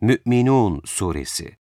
Mü'minun Suresi.